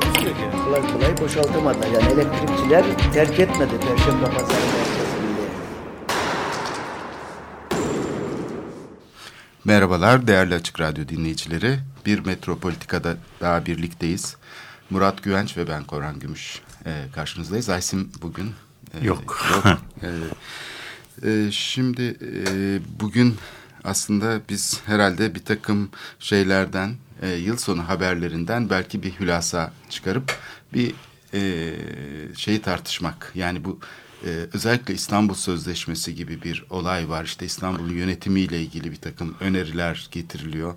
Takusuyor ki. Kolay kolay boşaltamadılar. Yani elektrikçiler terk etmedi Perşembe Pazarı merkezini. Merhabalar değerli Açık Radyo dinleyicileri. Bir Metropolitika'da daha birlikteyiz. Murat Güvenç ve ben Korhan Gümüş e, karşınızdayız. Aysim bugün e, Yok. yok. E, e, şimdi e, bugün aslında biz herhalde bir takım şeylerden, e, yıl sonu haberlerinden belki bir hülasa çıkarıp bir e, şeyi tartışmak. Yani bu e, özellikle İstanbul Sözleşmesi gibi bir olay var. İşte İstanbul'un yönetimiyle ilgili bir takım öneriler getiriliyor.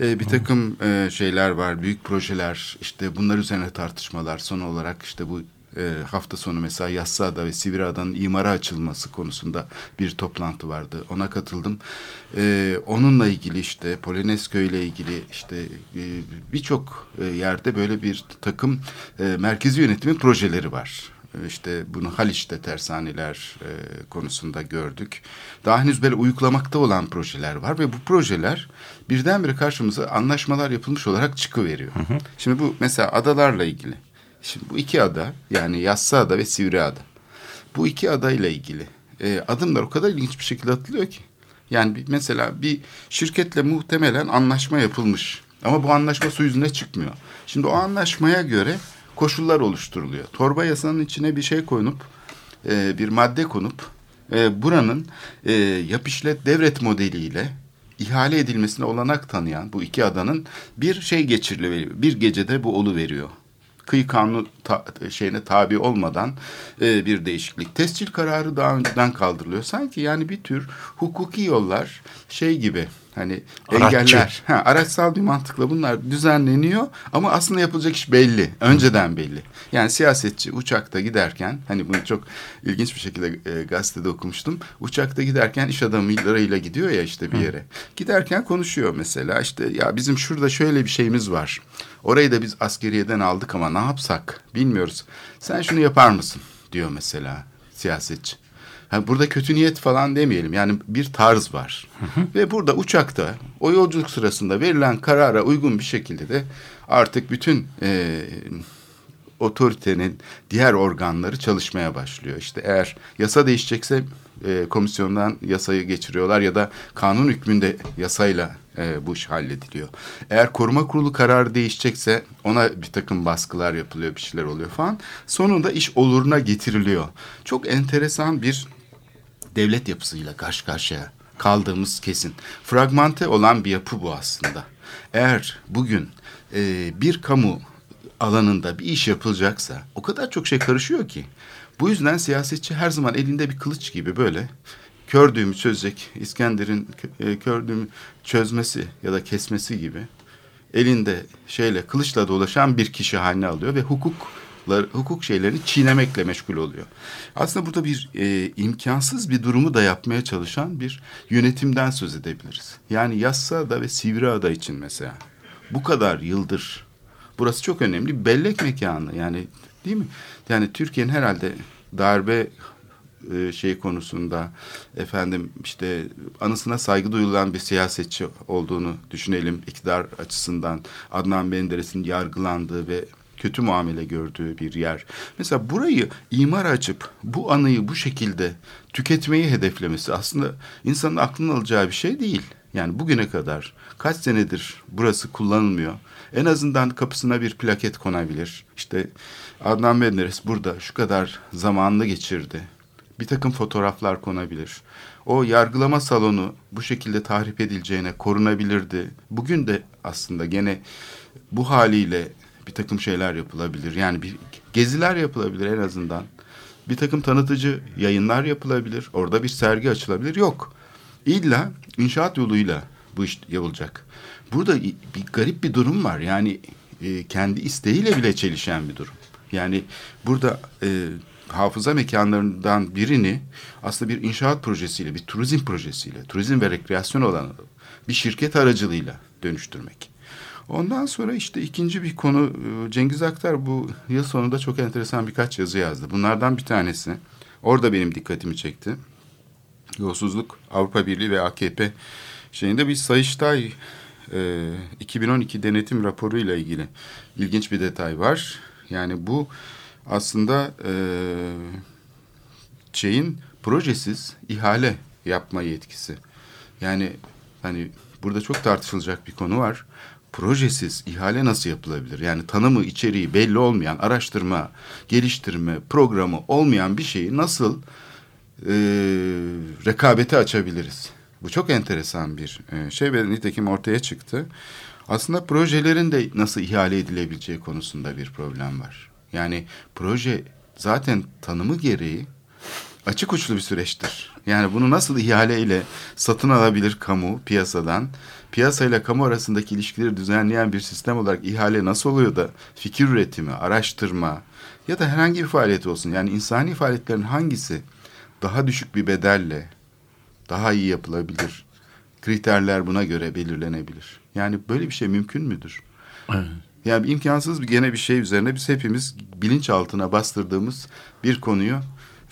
E, bir takım e, şeyler var, büyük projeler. İşte bunlar üzerine tartışmalar. Son olarak işte bu e, hafta sonu mesela Yassıada ve Sivriada'nın imara açılması konusunda bir toplantı vardı. Ona katıldım. E, onunla ilgili işte Polonezköy ile ilgili işte e, birçok e, yerde böyle bir takım e, merkezi yönetimin projeleri var. E, İşte bunu Haliç'te tersaneler e, konusunda gördük. Daha henüz böyle uygulamakta olan projeler var ve bu projeler birdenbire karşımıza anlaşmalar yapılmış olarak çıkıveriyor. Şimdi bu mesela adalarla ilgili. Şimdi bu iki ada yani Yassıada ve Sivriada. Bu iki adayla ilgili e, adımlar o kadar ilginç bir şekilde atılıyor ki. Yani bir, mesela bir şirketle muhtemelen anlaşma yapılmış. Ama bu anlaşma su yüzüne çıkmıyor. Şimdi o anlaşmaya göre koşullar oluşturuluyor. Torba yasanın içine bir şey konup e, bir madde konup e, buranın e, yap işlet devret modeliyle ihale edilmesine olanak tanıyan bu iki adanın bir şey geçiriliyor. Bir gecede bu olu veriyor kıyı kanunu ta, şeyine tabi olmadan e, bir değişiklik. Tescil kararı daha önceden kaldırılıyor. Sanki yani bir tür hukuki yollar şey gibi hani Araççı. engeller. Ha, araçsal bir mantıkla bunlar düzenleniyor ama aslında yapılacak iş belli. Önceden belli. Yani siyasetçi uçakta giderken hani bunu çok ilginç bir şekilde e, gazetede okumuştum. Uçakta giderken iş adamlarıyla gidiyor ya işte bir yere. Giderken konuşuyor mesela işte ya bizim şurada şöyle bir şeyimiz var. Orayı da biz askeriyeden aldık ama ne yapsak bilmiyoruz. Sen şunu yapar mısın diyor mesela siyasetçi. Yani burada kötü niyet falan demeyelim. Yani bir tarz var. Ve burada uçakta o yolculuk sırasında verilen karara uygun bir şekilde de artık bütün e, otoritenin diğer organları çalışmaya başlıyor. İşte eğer yasa değişecekse e, komisyondan yasayı geçiriyorlar ya da kanun hükmünde yasayla e, bu iş hallediliyor. Eğer koruma kurulu kararı değişecekse ona bir takım baskılar yapılıyor, bir şeyler oluyor falan. Sonunda iş oluruna getiriliyor. Çok enteresan bir devlet yapısıyla karşı karşıya kaldığımız kesin. Fragmente olan bir yapı bu aslında. Eğer bugün e, bir kamu alanında bir iş yapılacaksa o kadar çok şey karışıyor ki. Bu yüzden siyasetçi her zaman elinde bir kılıç gibi böyle kör düğümü çözecek İskender'in e, kör düğümü çözmesi ya da kesmesi gibi elinde şeyle kılıçla dolaşan bir kişi haline alıyor ve hukuklar hukuk şeylerini çiğnemekle meşgul oluyor. Aslında burada bir e, imkansız bir durumu da yapmaya çalışan bir yönetimden söz edebiliriz. Yani Yassıada ve Sivriada için mesela bu kadar yıldır burası çok önemli bellek mekanı yani değil mi? Yani Türkiye'nin herhalde darbe şey konusunda efendim işte anısına saygı duyulan bir siyasetçi olduğunu düşünelim iktidar açısından Adnan Menderes'in yargılandığı ve kötü muamele gördüğü bir yer. Mesela burayı imar açıp bu anıyı bu şekilde tüketmeyi hedeflemesi aslında insanın aklına alacağı bir şey değil. Yani bugüne kadar kaç senedir burası kullanılmıyor. En azından kapısına bir plaket konabilir. İşte Adnan Menderes burada şu kadar zamanını geçirdi. Bir takım fotoğraflar konabilir. O yargılama salonu bu şekilde tahrip edileceğine korunabilirdi. Bugün de aslında gene bu haliyle bir takım şeyler yapılabilir. Yani bir geziler yapılabilir en azından. Bir takım tanıtıcı yayınlar yapılabilir. Orada bir sergi açılabilir. Yok. İlla inşaat yoluyla bu iş yapılacak. Burada bir garip bir durum var. Yani e, kendi isteğiyle bile çelişen bir durum. Yani burada e, hafıza mekanlarından birini aslında bir inşaat projesiyle, bir turizm projesiyle, turizm ve rekreasyon alanı bir şirket aracılığıyla dönüştürmek. Ondan sonra işte ikinci bir konu e, Cengiz Aktar bu yıl sonunda çok enteresan birkaç yazı yazdı. Bunlardan bir tanesi orada benim dikkatimi çekti. Yolsuzluk Avrupa Birliği ve AKP şeyinde bir Sayıştay e, 2012 denetim raporu ile ilgili ilginç bir detay var. Yani bu aslında e, şeyin projesiz ihale yapma yetkisi. Yani hani burada çok tartışılacak bir konu var. Projesiz ihale nasıl yapılabilir? Yani tanımı, içeriği belli olmayan, araştırma, geliştirme programı olmayan bir şeyi nasıl e, rekabete açabiliriz? Bu çok enteresan bir e, şey ve nitekim ortaya çıktı. Aslında projelerin de nasıl ihale edilebileceği konusunda bir problem var. Yani proje zaten tanımı gereği açık uçlu bir süreçtir. Yani bunu nasıl ihaleyle satın alabilir kamu piyasadan? Piyasayla kamu arasındaki ilişkileri düzenleyen bir sistem olarak ihale nasıl oluyor da fikir üretimi, araştırma ya da herhangi bir faaliyet olsun. Yani insani faaliyetlerin hangisi daha düşük bir bedelle daha iyi yapılabilir? Kriterler buna göre belirlenebilir. Yani böyle bir şey mümkün müdür? Evet. Yani imkansız bir gene bir şey üzerine biz hepimiz bilinçaltına bastırdığımız bir konuyu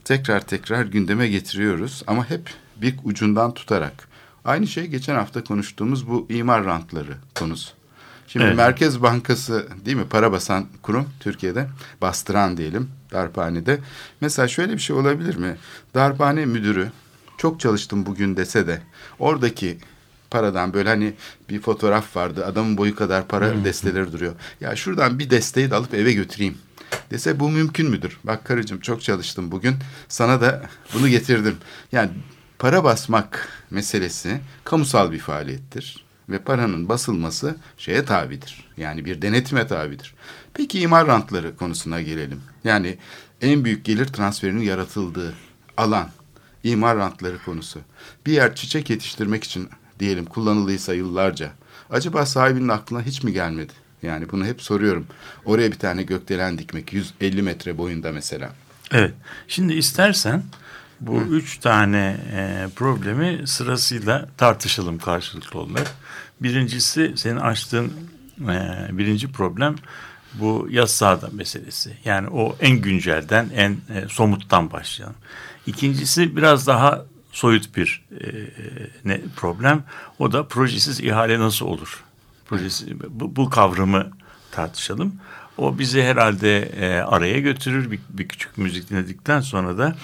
tekrar tekrar gündeme getiriyoruz ama hep bir ucundan tutarak. Aynı şey geçen hafta konuştuğumuz bu imar rantları konusu. Şimdi Evet. Merkez Bankası değil mi para basan kurum Türkiye'de bastıran diyelim darphanede. Mesela şöyle bir şey olabilir mi? Darphane müdürü çok çalıştım bugün dese de oradaki paradan böyle hani bir fotoğraf vardı adamın boyu kadar para desteleri duruyor. Ya şuradan bir desteği de alıp eve götüreyim dese bu mümkün müdür? Bak karıcığım çok çalıştım bugün sana da bunu getirdim. Yani para basmak meselesi kamusal bir faaliyettir ve paranın basılması şeye tabidir. Yani bir denetime tabidir. Peki imar rantları konusuna gelelim. Yani en büyük gelir transferinin yaratıldığı alan imar rantları konusu. Bir yer çiçek yetiştirmek için diyelim kullanıldıysa yıllarca acaba sahibinin aklına hiç mi gelmedi? Yani bunu hep soruyorum. Oraya bir tane gökdelen dikmek 150 metre boyunda mesela. Evet. Şimdi istersen bu üç tane e, problemi sırasıyla tartışalım karşılıklı olarak. Birincisi senin açtığın e, birinci problem bu yaz sahada meselesi. Yani o en güncelden, en e, somuttan başlayalım. İkincisi biraz daha soyut bir e, ne problem. O da projesiz ihale nasıl olur? Projesi, bu, bu kavramı tartışalım. O bizi herhalde e, araya götürür. Bir, bir küçük müzik dinledikten sonra da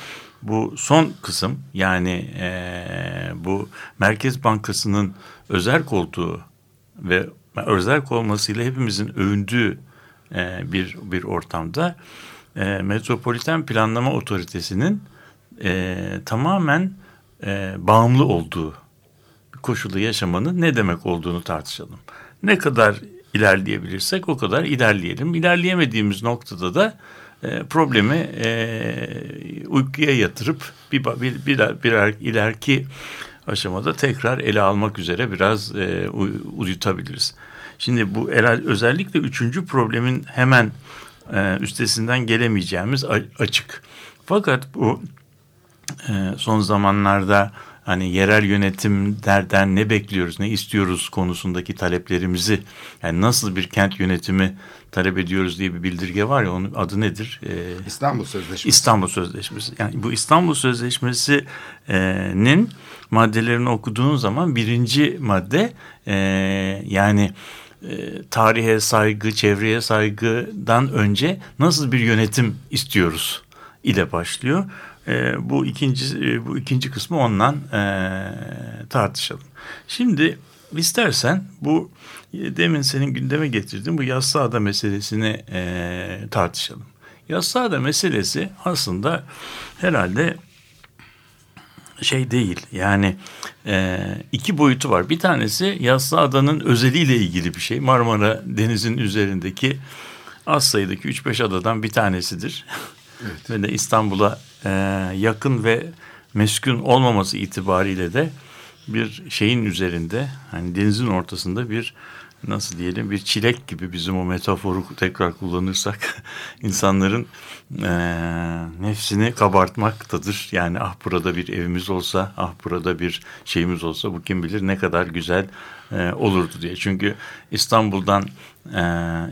bu son kısım yani e, bu Merkez Bankası'nın özel koltuğu ve özel olmasıyla hepimizin övündüğü e, bir bir ortamda e, Metropoliten Planlama Otoritesi'nin e, tamamen e, bağımlı olduğu koşulu yaşamanın ne demek olduğunu tartışalım. Ne kadar ilerleyebilirsek o kadar ilerleyelim. İlerleyemediğimiz noktada da e, problemi e, uykuya yatırıp bir, bir, bir, birer ileriki aşamada tekrar ele almak üzere biraz e, uy- uyutabiliriz. Şimdi bu özellikle üçüncü problemin hemen e, üstesinden gelemeyeceğimiz açık. Fakat bu son zamanlarda hani yerel yönetimlerden ne bekliyoruz, ne istiyoruz konusundaki taleplerimizi yani nasıl bir kent yönetimi talep ediyoruz diye bir bildirge var ya onun adı nedir? E, İstanbul Sözleşmesi. İstanbul Sözleşmesi. Yani bu İstanbul Sözleşmesi'nin maddelerini okuduğun zaman birinci madde e, yani e, tarihe saygı, çevreye saygıdan önce nasıl bir yönetim istiyoruz ile başlıyor. E, bu ikinci e, bu ikinci kısmı ondan e, tartışalım. Şimdi istersen bu e, demin senin gündeme getirdiğin bu yassıada meselesini e, tartışalım. Yassıada meselesi aslında herhalde şey değil yani e, iki boyutu var. Bir tanesi Yassıada'nın özeliyle ilgili bir şey. Marmara Denizi'nin üzerindeki az sayıdaki 3-5 adadan bir tanesidir. Evet. Ve de İstanbul'a e, yakın ve meskun olmaması itibariyle de bir şeyin üzerinde hani denizin ortasında bir nasıl diyelim bir çilek gibi bizim o metaforu tekrar kullanırsak insanların e, nefsini kabartmaktadır. Yani ah burada bir evimiz olsa, ah burada bir şeyimiz olsa bu kim bilir ne kadar güzel e, olurdu diye. Çünkü İstanbul'dan e,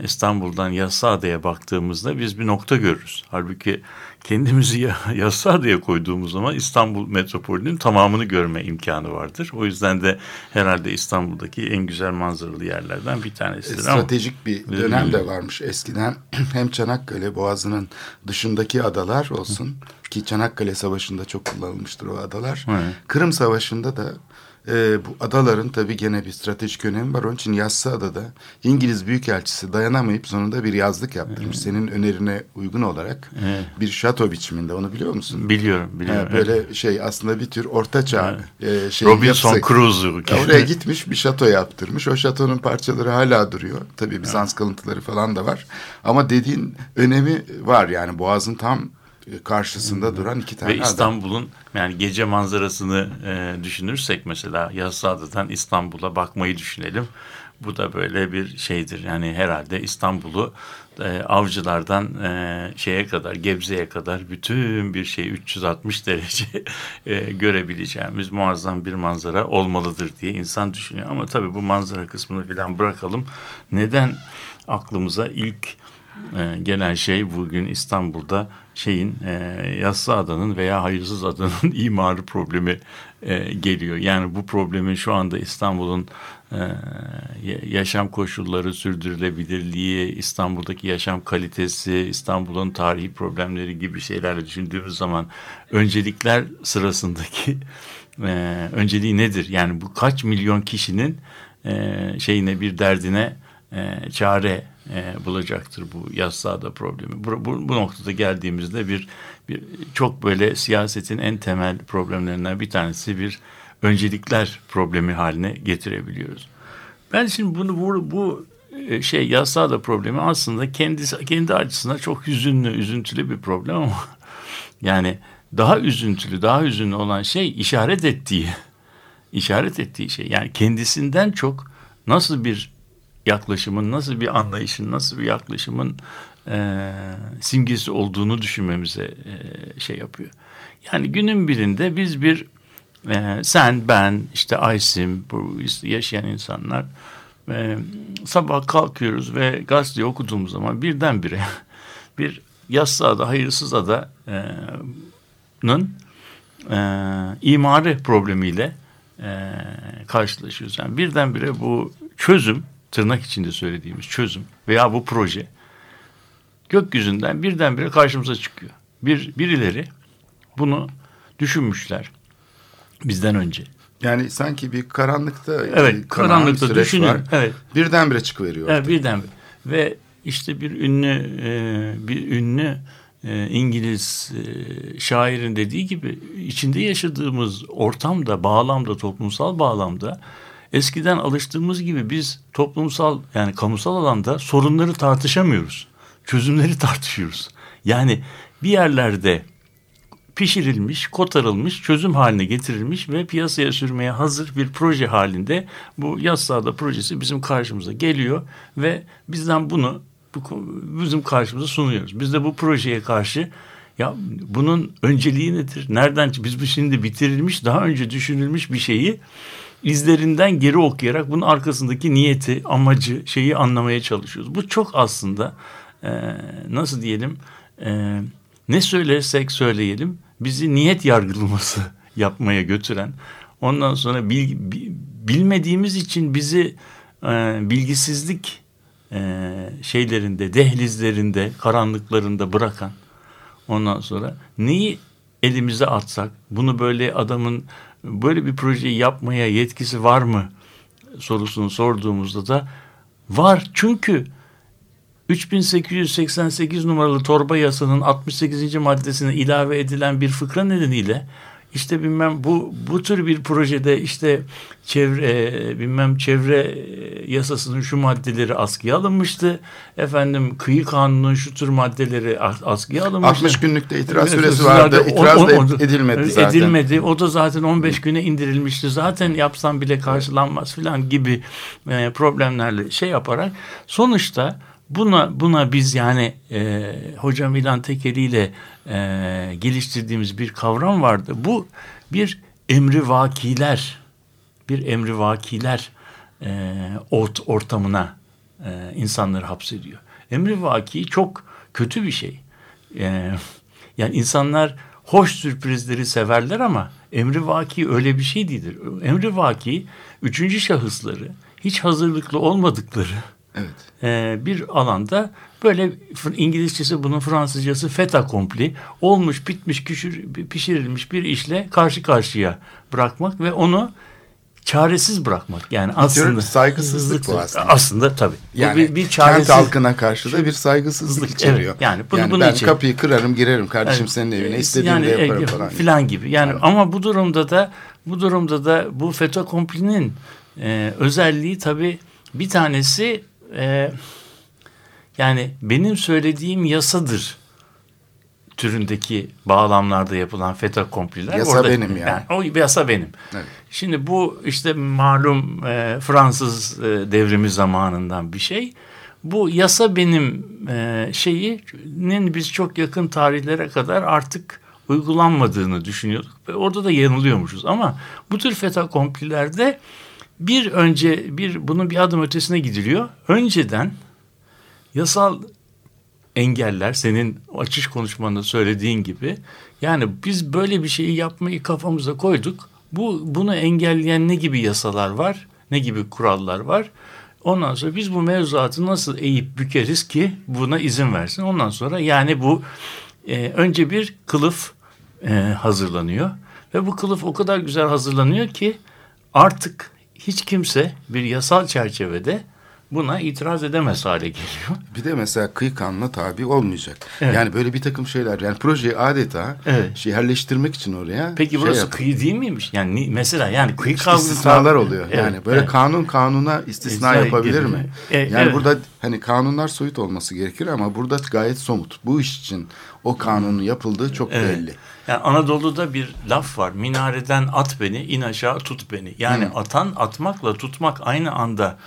İstanbul'dan Yassıada'ya baktığımızda biz bir nokta görürüz. Halbuki kendimizi Yassıada'ya koyduğumuz zaman İstanbul metropolünün tamamını görme imkanı vardır. O yüzden de herhalde İstanbul'daki en güzel manzaralı yerlerden bir tanesidir. Stratejik ama, bir dönem de varmış eskiden. Hem Çanakkale Boğazı'nın dışındaki adalar olsun ki Çanakkale Savaşı'nda çok kullanılmıştır o adalar. Evet. Kırım Savaşı'nda da e, bu adaların tabii gene bir stratejik önemi var. Onun için Yassıada'da İngiliz Büyükelçisi dayanamayıp sonunda bir yazlık yaptırmış. Evet. Senin önerine uygun olarak evet. bir şato biçiminde onu biliyor musun? Biliyorum, biliyorum. Ha, böyle evet. şey aslında bir tür ortaçağ evet. e, şey Robinson Crusoe. Oraya gitmiş bir şato yaptırmış. O şatonun parçaları hala duruyor. Tabii Bizans evet. kalıntıları falan da var. Ama dediğin önemi var yani Boğaz'ın tam karşısında duran iki tane Ve İstanbul'un yani gece manzarasını e, düşünürsek mesela Yassıada'dan İstanbul'a bakmayı düşünelim. Bu da böyle bir şeydir. Yani herhalde İstanbul'u e, avcılardan e, şeye kadar Gebze'ye kadar bütün bir şey 360 derece e, görebileceğimiz muazzam bir manzara olmalıdır diye insan düşünüyor. Ama tabii bu manzara kısmını falan bırakalım. Neden aklımıza ilk e, gelen şey bugün İstanbul'da şeyin e, yassı adanın veya hayırsız adanın imarı problemi e, geliyor. Yani bu problemin şu anda İstanbul'un e, yaşam koşulları, sürdürülebilirliği, İstanbul'daki yaşam kalitesi, İstanbul'un tarihi problemleri gibi şeylerle düşündüğümüz zaman öncelikler sırasındaki e, önceliği nedir? Yani bu kaç milyon kişinin e, şeyine bir derdine e, çare e, bulacaktır bu yassada problemi. Bu, bu, bu noktada geldiğimizde bir, bir çok böyle siyasetin en temel problemlerinden bir tanesi bir öncelikler problemi haline getirebiliyoruz. Ben şimdi bunu bu, bu e, şey yassada problemi aslında kendi kendi açısından çok hüzünlü, üzüntülü bir problem ama yani daha üzüntülü, daha hüzünlü olan şey işaret ettiği işaret ettiği şey. Yani kendisinden çok nasıl bir yaklaşımın nasıl bir anlayışın, nasıl bir yaklaşımın e, simgesi olduğunu düşünmemize e, şey yapıyor. Yani günün birinde biz bir e, sen, ben, işte Aysim, bu yaşayan insanlar e, sabah kalkıyoruz ve gazeteyi okuduğumuz zaman birdenbire bir yassıada, hayırsız adanın e, imarı problemiyle e, karşılaşıyoruz. Yani birdenbire bu çözüm tırnak içinde söylediğimiz çözüm veya bu proje gökyüzünden birdenbire karşımıza çıkıyor. Bir birileri bunu düşünmüşler bizden önce. Yani sanki bir karanlıkta evet karanlıkta düşünün var. evet birdenbire çıkıveriyor. Evet birdenbire ve işte bir ünlü e, bir ünlü e, İngiliz e, şairin dediği gibi içinde yaşadığımız ortamda bağlamda toplumsal bağlamda eskiden alıştığımız gibi biz toplumsal yani kamusal alanda sorunları tartışamıyoruz. Çözümleri tartışıyoruz. Yani bir yerlerde pişirilmiş, kotarılmış, çözüm haline getirilmiş ve piyasaya sürmeye hazır bir proje halinde bu yaz sahada projesi bizim karşımıza geliyor ve bizden bunu bu, bizim karşımıza sunuyoruz. Biz de bu projeye karşı ya bunun önceliği nedir? Nereden biz bu şimdi bitirilmiş, daha önce düşünülmüş bir şeyi izlerinden geri okuyarak bunun arkasındaki niyeti, amacı, şeyi anlamaya çalışıyoruz. Bu çok aslında e, nasıl diyelim e, ne söylersek söyleyelim bizi niyet yargılaması yapmaya götüren ondan sonra bil, bilmediğimiz için bizi e, bilgisizlik e, şeylerinde, dehlizlerinde, karanlıklarında bırakan ondan sonra neyi elimize atsak bunu böyle adamın böyle bir projeyi yapmaya yetkisi var mı sorusunu sorduğumuzda da var. Çünkü 3888 numaralı torba yasanın 68. maddesine ilave edilen bir fıkra nedeniyle işte bilmem bu bu tür bir projede işte çevre e, bilmem çevre e, yasasının şu maddeleri askıya alınmıştı. Efendim kıyı kanunun şu tür maddeleri as- askıya alınmıştı. 60 günlükte itiraz Evet, süresi vardı. İtiraz o- da o- ed- edilmedi zaten. Edilmedi. O da zaten 15 güne indirilmişti. Zaten yapsam bile karşılanmaz filan gibi e, problemlerle şey yaparak sonuçta buna buna biz yani e, hocam İlhan Tekeli ile e, geliştirdiğimiz bir kavram vardı. Bu bir emri vakiler bir emri vakiler e, ort, ortamına e, insanları hapsediyor. Emri vaki çok kötü bir şey. E, yani insanlar hoş sürprizleri severler ama emri vaki öyle bir şey değildir. Emri vaki üçüncü şahısları hiç hazırlıklı olmadıkları Evet. e, bir alanda böyle İngilizcesi bunun Fransızcası fait accompli olmuş bitmiş küçür, pişirilmiş bir işle karşı karşıya bırakmak ve onu çaresiz bırakmak. Yani aslında saygısızlık bu aslında. Aslında tabii. Bu Yani bir, bir çaresiz. kent halkına karşı da bir saygısızlık Evet, içeriyor. yani bunu- bunu ben için- kapıyı kırarım girerim kardeşim Yani, senin evine e, istediğimde yani, yaparım e, falan. filan gibi. Yani ama bu durumda da bu durumda da bu FETÖ komplinin e, özelliği tabii bir tanesi e, yani benim söylediğim yasadır türündeki bağlamlarda yapılan FETÖ kompliler. Yasa benim yani. O yasa benim. Evet. Şimdi bu işte malum e, Fransız e, devrimi zamanından bir şey. Bu yasa benim e, şeyinin biz çok yakın tarihlere kadar artık uygulanmadığını düşünüyorduk. Ve orada da yanılıyormuşuz. Ama bu tür FETÖ komplilerde bir önce bir bunun bir adım ötesine gidiliyor. Önceden yasal engeller senin açış konuşmanda söylediğin gibi yani biz böyle bir şeyi yapmayı kafamıza koyduk. Bu bunu engelleyen ne gibi yasalar var? Ne gibi kurallar var? Ondan sonra biz bu mevzuatı nasıl eğip bükeriz ki buna izin versin? Ondan sonra yani bu e, önce bir kılıf e, hazırlanıyor ve bu kılıf o kadar güzel hazırlanıyor ki artık hiç kimse bir yasal çerçevede buna itiraz edemez hale geliyor. Bir de mesela kıyı kanuna tabi olmayacak. Evet. Yani böyle bir takım şeyler. Yani projeyi adeta Evet. şey yerleştirmek için oraya Peki şey burası yap- kıyı değil miymiş? Yani ni- mesela yani kıyı kavgası istisnalar oluyor. Evet, yani böyle evet. kanun kanuna istisna İstisna yapabilir gibi. mi? E, yani evet. burada hani kanunlar soyut olması gerekir ama burada gayet somut. Bu iş için o kanunun yapıldığı çok Evet. belli. Yani Anadolu'da bir laf var. Minareden at beni, in aşağı tut beni. Yani atan atmakla tutmak aynı anda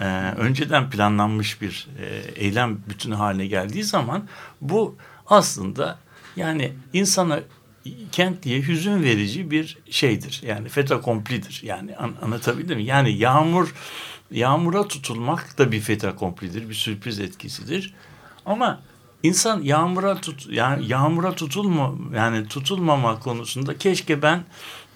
e, önceden planlanmış bir e, eylem bütünü haline geldiği zaman bu aslında yani insana kentliye hüzün verici bir şeydir. Yani feta komplidir. Yani an, anlatabildim mi? Yani yağmur yağmura tutulmak da bir feta komplidir. Bir sürpriz etkisidir. Ama insan yağmura tut yani yağmura tutulma yani tutulmama konusunda keşke ben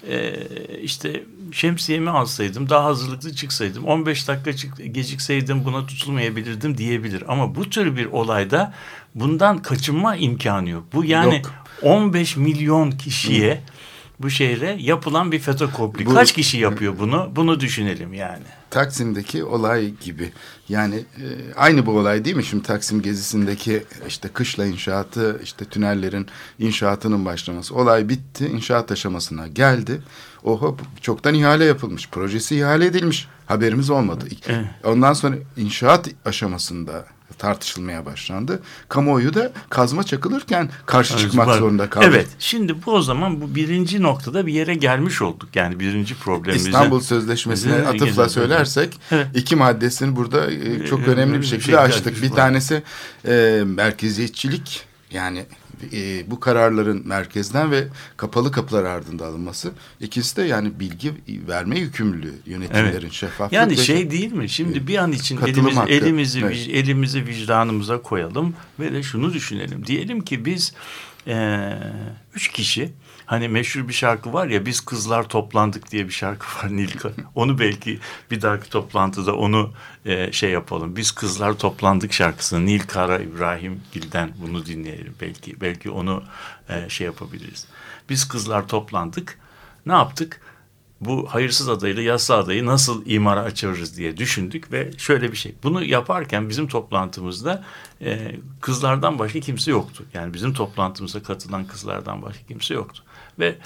e, işte şemsiyemi alsaydım daha hazırlıklı çıksaydım 15 dakika çık, gecikseydim buna tutulmayabilirdim diyebilir ama bu tür bir olayda bundan kaçınma imkanı yok. Bu yani Yok. 15 milyon kişiye bu şehre yapılan bir FETÖ kompli. Bu- Kaç kişi yapıyor bunu? Bunu düşünelim yani. Taksim'deki olay gibi. Yani e, aynı bu olay değil mi? Şimdi Taksim gezisindeki işte kışla inşaatı, işte tünellerin inşaatının başlaması. Olay bitti, inşaat aşamasına geldi. Oho çoktan ihale yapılmış, projesi ihale edilmiş. Haberimiz olmadı. Evet. Ondan sonra inşaat aşamasında tartışılmaya başlandı. Kamuoyu da kazma çakılırken karşı çıkmak Var. zorunda kaldı. Evet. Şimdi bu o zaman bu birinci noktada bir yere gelmiş olduk. Yani birinci problemimize. İstanbul Sözleşmesi'ne atıfla gelen- söylersek Evet. iki maddesini burada e, çok Ee, önemli bir şekilde şey açtık. Bir tanesi e, merkeziyetçilik yani e, bu kararların merkezden ve kapalı kapılar ardında alınması. İkisi de yani bilgi verme yükümlülüğü yönetimlerin Evet. şeffaflık Yani şey değil mi? Şimdi bir an için Katılım elimizi, hakkı. elimizi, Evet. elimizi vicdanımıza koyalım ve de şunu düşünelim. Diyelim ki biz eee, üç kişi hani meşhur bir şarkı var ya biz kızlar toplandık diye bir şarkı var Nilka. Onu belki bir dahaki toplantıda onu eee, şey yapalım. Biz kızlar toplandık şarkısını Nil Kara İbrahim Gil'den bunu dinleyelim. Belki belki onu eee, şey yapabiliriz. Biz kızlar toplandık. Ne yaptık? bu hayırsız adayla yassı adayı nasıl imara açarız diye düşündük ve şöyle bir şey. Bunu yaparken bizim toplantımızda e, kızlardan başka kimse yoktu. Yani bizim toplantımıza katılan kızlardan başka kimse yoktu. Ve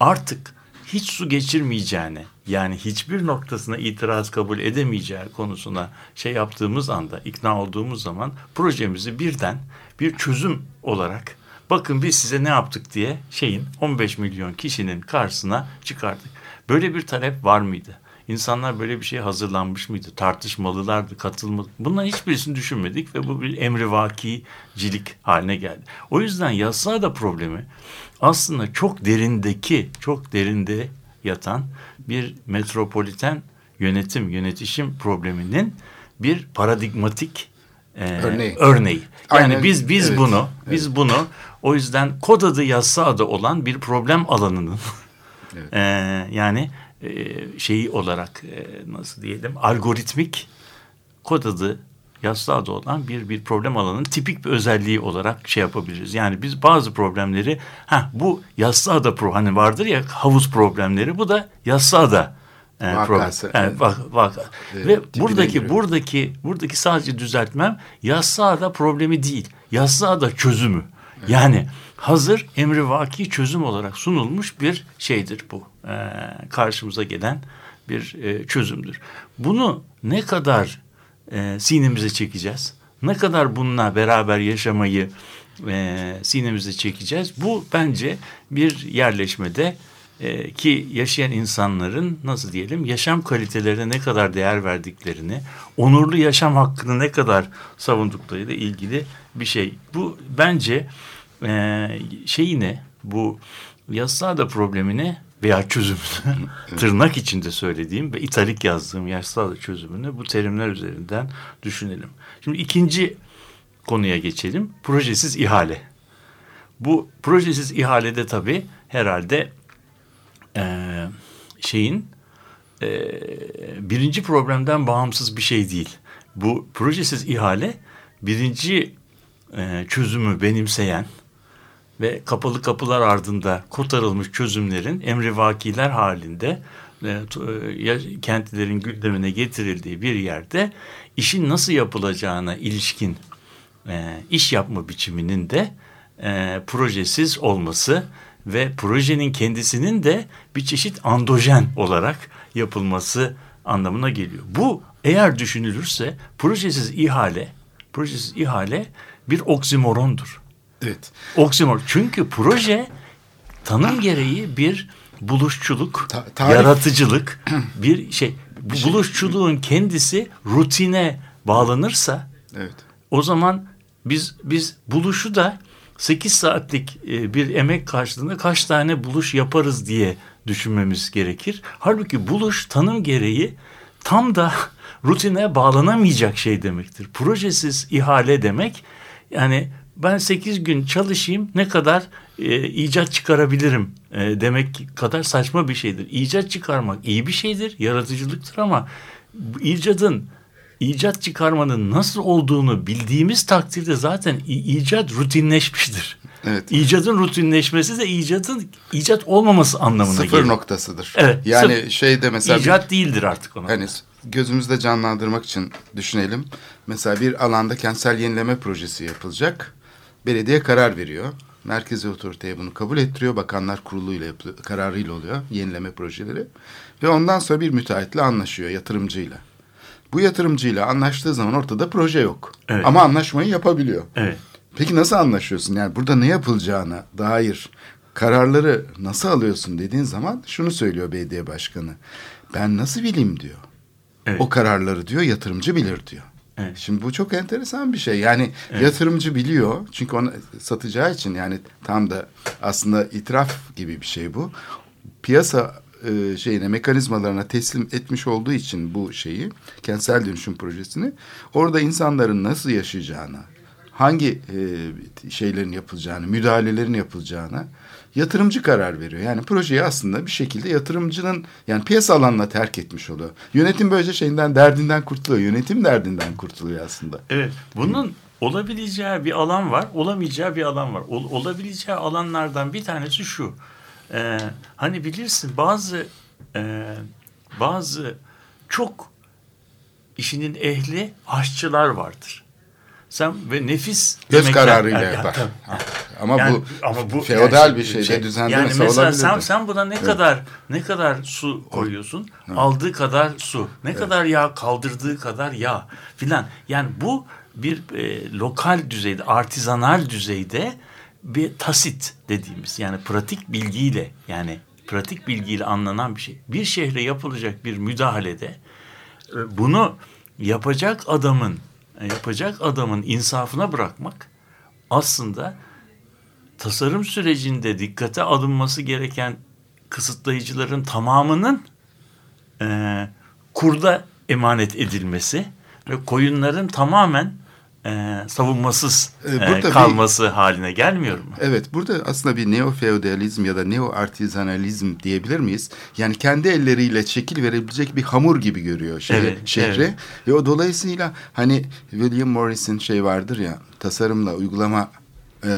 artık hiç su geçirmeyeceğini yani hiçbir noktasına itiraz kabul edemeyeceği konusuna şey yaptığımız anda ikna olduğumuz zaman projemizi birden bir çözüm olarak bakın biz size ne yaptık diye şeyin 15 milyon kişinin karşısına çıkardık. Böyle bir talep var mıydı? İnsanlar böyle bir şeye hazırlanmış mıydı? Tartışmalılardı, katılmalı. Bunların hiçbirisini düşünmedik ve bu bir emrivakicilik haline geldi. O yüzden yasa da problemi aslında çok derindeki, çok derinde yatan bir metropoliten yönetim, yönetişim probleminin bir paradigmatik e, Örneği. örneği. Yani Aynen, biz biz evet, bunu, biz bunu o yüzden kod adı yasa adı olan bir problem alanının e, yani e, şeyi olarak e, nasıl diyelim algoritmik kod adı yasa adı olan bir bir problem alanının tipik bir özelliği olarak şey yapabiliriz. Yani biz bazı problemleri ha bu yasa ada pro hani vardır ya havuz problemleri bu da yasa ada e, Vakası, problem. evet. Evet, vak, vaka. Evet, Ve buradaki giriyor. buradaki buradaki sadece düzeltmem yasa ada problemi değil. Yasa ada çözümü. Yani hazır emrivaki çözüm olarak sunulmuş bir şeydir bu. E, karşımıza gelen bir e, çözümdür. Bunu ne kadar e, sinemize çekeceğiz? Ne kadar bununla beraber yaşamayı e, sinemize çekeceğiz? Bu bence bir yerleşmede e, ki yaşayan insanların nasıl diyelim yaşam kalitelerine ne kadar değer verdiklerini, onurlu yaşam hakkını ne kadar savunduklarıyla ilgili bir şey. Bu bence e, şeyine bu yasada problemine veya çözümünü tırnak içinde söylediğim ve italik yazdığım yasada çözümünü bu terimler üzerinden düşünelim. Şimdi ikinci konuya geçelim. Projesiz ihale. Bu projesiz ihalede tabii herhalde eee, şeyin eee, birinci problemden bağımsız bir şey değil. Bu projesiz ihale birinci eee, çözümü benimseyen ve kapalı kapılar ardında kotarılmış çözümlerin emrivakiler halinde e, e, kentlilerin gündemine getirildiği bir yerde işin nasıl yapılacağına ilişkin e, iş yapma biçiminin de projesiz olması ve projenin kendisinin de bir çeşit andojen olarak yapılması anlamına geliyor. Bu eğer düşünülürse projesiz ihale, projesiz ihale bir oksimorondur. Evet. Oksimor. Çünkü proje tanım gereği bir buluşçuluk, Ta- tarif- yaratıcılık, bir şey. Bu buluşçuluğun kendisi rutine bağlanırsa Evet. o zaman biz biz buluşu da 8 saatlik e, bir emek karşılığında kaç tane buluş yaparız diye düşünmemiz gerekir. Halbuki buluş tanım gereği tam da rutine bağlanamayacak şey demektir. Projesiz ihale demek yani ben 8 gün çalışayım ne kadar e, icat çıkarabilirim e, demek kadar saçma bir şeydir. İcat çıkarmak iyi bir şeydir, yaratıcılıktır ama icadın icat çıkarmanın nasıl olduğunu bildiğimiz takdirde zaten icat rutinleşmiştir. Evet. İcadın rutinleşmesi de icadın icat olmaması anlamına Sıfır gelir. noktasıdır. Evet, Yani sıfır. şeyde mesela bir- İcat değildir artık ona. Hani gözümüzde canlandırmak için düşünelim. Mesela bir alanda kentsel yenileme projesi yapılacak. Belediye karar veriyor. Merkezi otoriteye bunu kabul ettiriyor. Bakanlar kuruluyla yapılıyor, kararıyla oluyor yenileme projeleri. Ve ondan sonra bir müteahhitle anlaşıyor yatırımcıyla. Bu yatırımcıyla anlaştığı zaman ortada proje yok. Evet. Ama anlaşmayı yapabiliyor. Evet. Peki nasıl anlaşıyorsun? Yani burada ne yapılacağına dair kararları nasıl alıyorsun dediğin zaman şunu söylüyor belediye başkanı. Ben nasıl bileyim diyor. Evet. O kararları diyor yatırımcı bilir diyor. Evet. Şimdi bu çok enteresan bir şey. Yani yatırımcı biliyor. Çünkü onu satacağı için yani tam da aslında itiraf gibi bir şey bu. Piyasa e, şeyine mekanizmalarına teslim etmiş olduğu için bu şeyi kentsel dönüşüm projesini orada insanların nasıl yaşayacağına, hangi e, şeylerin yapılacağını, müdahalelerin yapılacağına yatırımcı karar veriyor. Yani projeyi aslında bir şekilde yatırımcının yani piyasa alanına terk etmiş oluyor. Yönetim böylece şeyinden derdinden kurtuluyor. Yönetim derdinden kurtuluyor aslında. Evet. Bunun olabileceği bir alan var, olamayacağı bir alan var. Ol- olabileceği alanlardan bir tanesi şu. Ee, hani bilirsin bazı e, bazı çok işinin ehli aşçılar vardır. Sen ve nefis Göz yemekler- kararıyla Ya, yapar. tabii. Ama Yani- bu, ama bu feodal yani bir şeyde şey- düzende yani mesela, mesela sen sen buna ne kadar ne kadar su koyuyorsun? Aldığı kadar su. Ne kadar yağ kaldırdığı kadar yağ filan. Yani bu bir e, lokal düzeyde, artizanal düzeyde bir tasit dediğimiz yani pratik bilgiyle yani pratik bilgiyle anlanan bir şey. Bir şehre yapılacak bir müdahalede e, bunu yapacak adamın e, yapacak adamın insafına bırakmak aslında tasarım sürecinde dikkate alınması gereken kısıtlayıcıların tamamının e, kurda emanet edilmesi ve koyunların tamamen e, savunmasız E, e, burada bir- kalması haline gelmiyor mu? Evet burada aslında bir neo-feodalizm ya da neo-artizanalizm diyebilir miyiz? Yani kendi elleriyle şekil verebilecek bir hamur gibi görüyor şehri, Evet, şehri. evet. Ve o dolayısıyla hani William Morris'in şey vardır ya tasarımla uygulama e,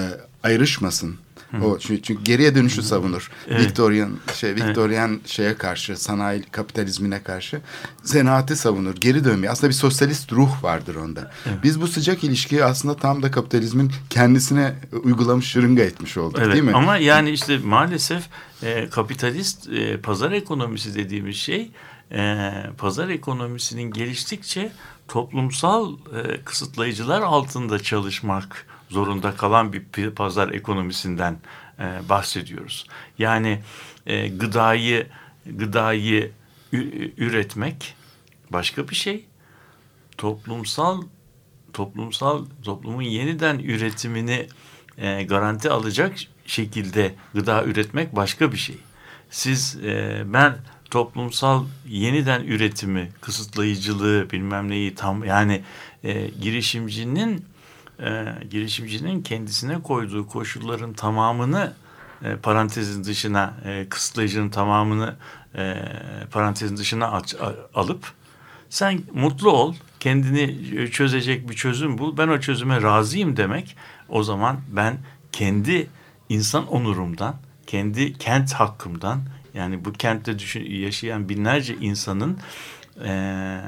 ayrışmasın. O çünkü, çünkü geriye dönüşü savunur. Evet. Victorian şey Victorian şeye karşı sanayi kapitalizmine karşı zanaatı savunur. Geri dönmeyi. Aslında bir sosyalist ruh vardır onda. Biz bu sıcak ilişkiyi aslında tam da kapitalizmin kendisine uygulamış şırınga etmiş olduk Evet, değil mi? Ama yani işte maalesef e, kapitalist e, pazar ekonomisi dediğimiz şey e, pazar ekonomisinin geliştikçe toplumsal e, kısıtlayıcılar altında çalışmak zorunda kalan bir pazar ekonomisinden e, bahsediyoruz. Yani e, gıdayı gıdayı üretmek başka bir şey. Toplumsal toplumsal toplumun yeniden üretimini e, garanti alacak şekilde gıda üretmek başka bir şey. Siz e, ben toplumsal yeniden üretimi, kısıtlayıcılığı bilmem neyi tam yani e, girişimcinin e, girişimcinin kendisine koyduğu koşulların tamamını e, parantezin dışına e, kısıtlayıcının tamamını e, parantezin dışına aç, a- alıp sen mutlu ol, kendini çözecek bir çözüm bul. Ben o çözüme razıyım demek. O zaman ben kendi insan onurumdan, kendi kent hakkımdan, yani bu kentte düşün, yaşayan binlerce insanın eee,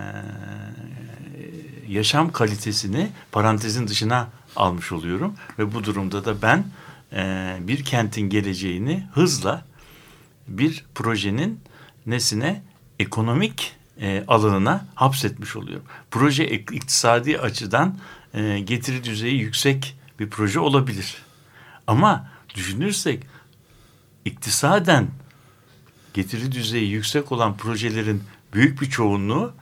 yaşam kalitesini parantezin dışına almış oluyorum ve bu durumda da ben eee, bir kentin geleceğini hızla bir projenin nesine ekonomik e, alanına hapsetmiş oluyor. Proje iktisadi açıdan e, getiri düzeyi yüksek bir proje olabilir. Ama düşünürsek iktisaden getiri düzeyi yüksek olan projelerin büyük bir çoğunluğu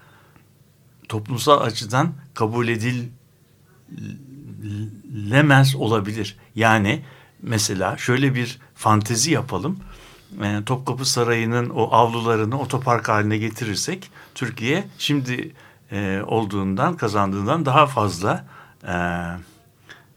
toplumsal açıdan kabul edilemez olabilir. Yani mesela şöyle bir fantezi yapalım. E, Topkapı Sarayı'nın o avlularını otopark haline getirirsek Türkiye şimdi e, olduğundan kazandığından daha fazla e,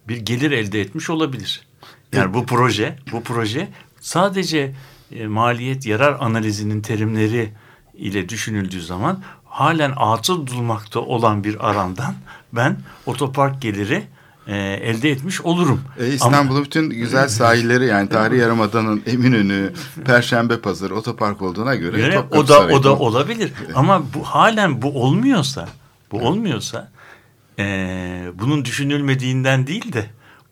bir gelir elde etmiş olabilir. Yani bu proje, bu proje sadece e, maliyet yarar analizinin terimleri ile düşünüldüğü zaman halen atıl durmakta olan bir alandan ben otopark geliri e, elde etmiş olurum. E, İstanbul'un bütün güzel sahilleri yani Tarihi Yarımada'nın Eminönü, Perşembe Pazarı, otopark olduğuna göre Göre o da o da olabilir. Ama bu halen bu olmuyorsa, bu olmuyorsa eee, bunun düşünülmediğinden değil de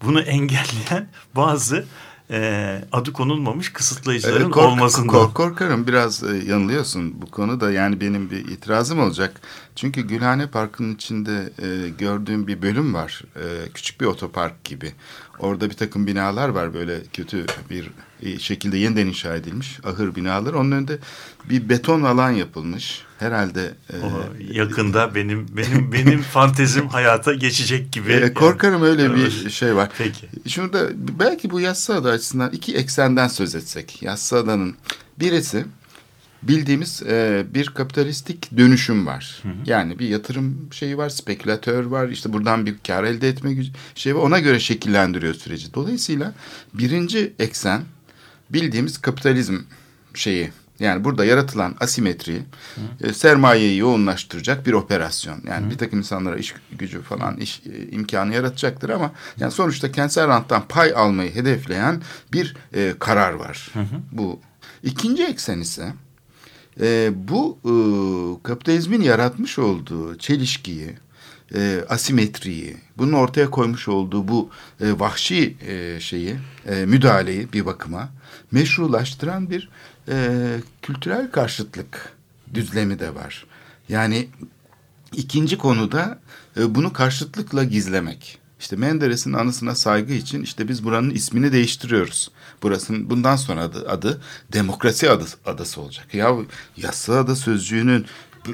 bunu engelleyen bazı eee, adı konulmamış kısıtlayıcıların Ee, kork- olmasından. kork- korkarım biraz e, yanılıyorsun bu konuda yani benim bir itirazım olacak. Çünkü Gülhane Parkı'nın içinde e, gördüğüm bir bölüm var. E, küçük bir otopark gibi. Orada bir takım binalar var böyle kötü bir şekilde yeniden inşa edilmiş ahır binalar. Onun önünde bir beton alan yapılmış. Herhalde e, yakında benim benim benim fantezim hayata geçecek gibi. e, korkarım öyle bir şey var. Peki. Şurada belki bu Yassıada açısından iki eksenden söz etsek. Yassıada'nın birisi bildiğimiz e, bir kapitalistik dönüşüm var. Yani bir yatırım şeyi var, spekülatör var. işte buradan bir kar elde etme gücü şey var. Ona göre şekillendiriyor süreci. Dolayısıyla birinci eksen bildiğimiz kapitalizm şeyi. Yani burada yaratılan asimetri, e, sermayeyi yoğunlaştıracak bir operasyon. Yani bir takım insanlara iş gücü falan iş e, imkanı yaratacaktır ama yani sonuçta kentsel ranttan pay almayı hedefleyen bir e, karar var. Bu ikinci eksen ise e, bu e, kapitalizmin yaratmış olduğu çelişkiyi e, asimetriyi, bunun ortaya koymuş olduğu bu e, vahşi e, şeyi, e, müdahaleyi bir bakıma meşrulaştıran bir e, kültürel karşıtlık düzlemi de var. Yani ikinci konuda e, bunu karşıtlıkla gizlemek. İşte Menderes'in anısına saygı için işte biz buranın ismini değiştiriyoruz. Burasının bundan sonra adı, adı demokrasi adı, adası olacak. Ya yasa ada sözcüğünün